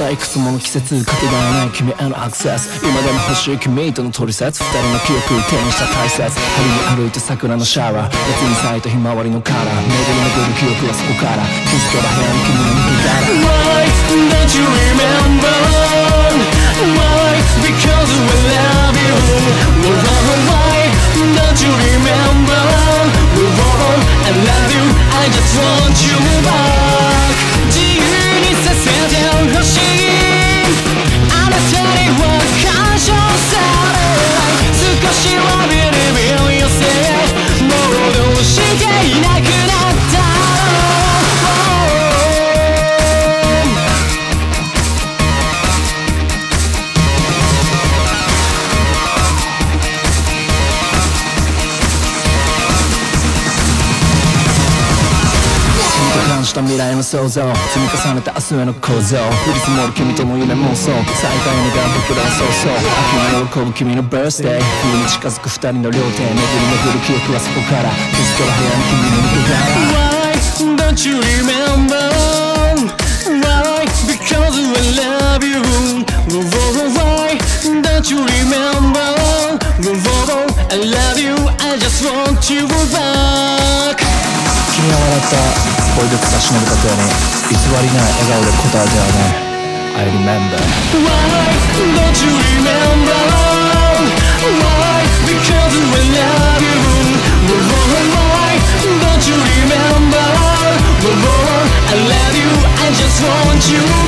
したいくつもの季節かけがえない君へのアクセス今でも欲しい君との取説二人の記憶手にした大切春に歩いて桜のシャワー夏に咲いたひまわりのカラー巡り巡る記憶はそこから気づけば部屋に君の肉が Why don't you remember? Why? Because we love you. Why don't you remember? I love you. I just want you back. いない君と感じた未来の想像積み重ねた明日への構造降り積もる君との夢妄想再会を願う僕らはそうそう秋に喜ぶ君のバースデー冬に近づく二人の両手巡り巡る記憶はそこから気づけば部屋に君の肉が Why don't you remember? Why? Because I love you. Why don't you remember? I love you. I just want you back. 君は笑った恋で差し伸べた手に偽りない笑顔で答えてはね I remember Why don't you remember Why because we love you Why, don't you remember I love you I just want you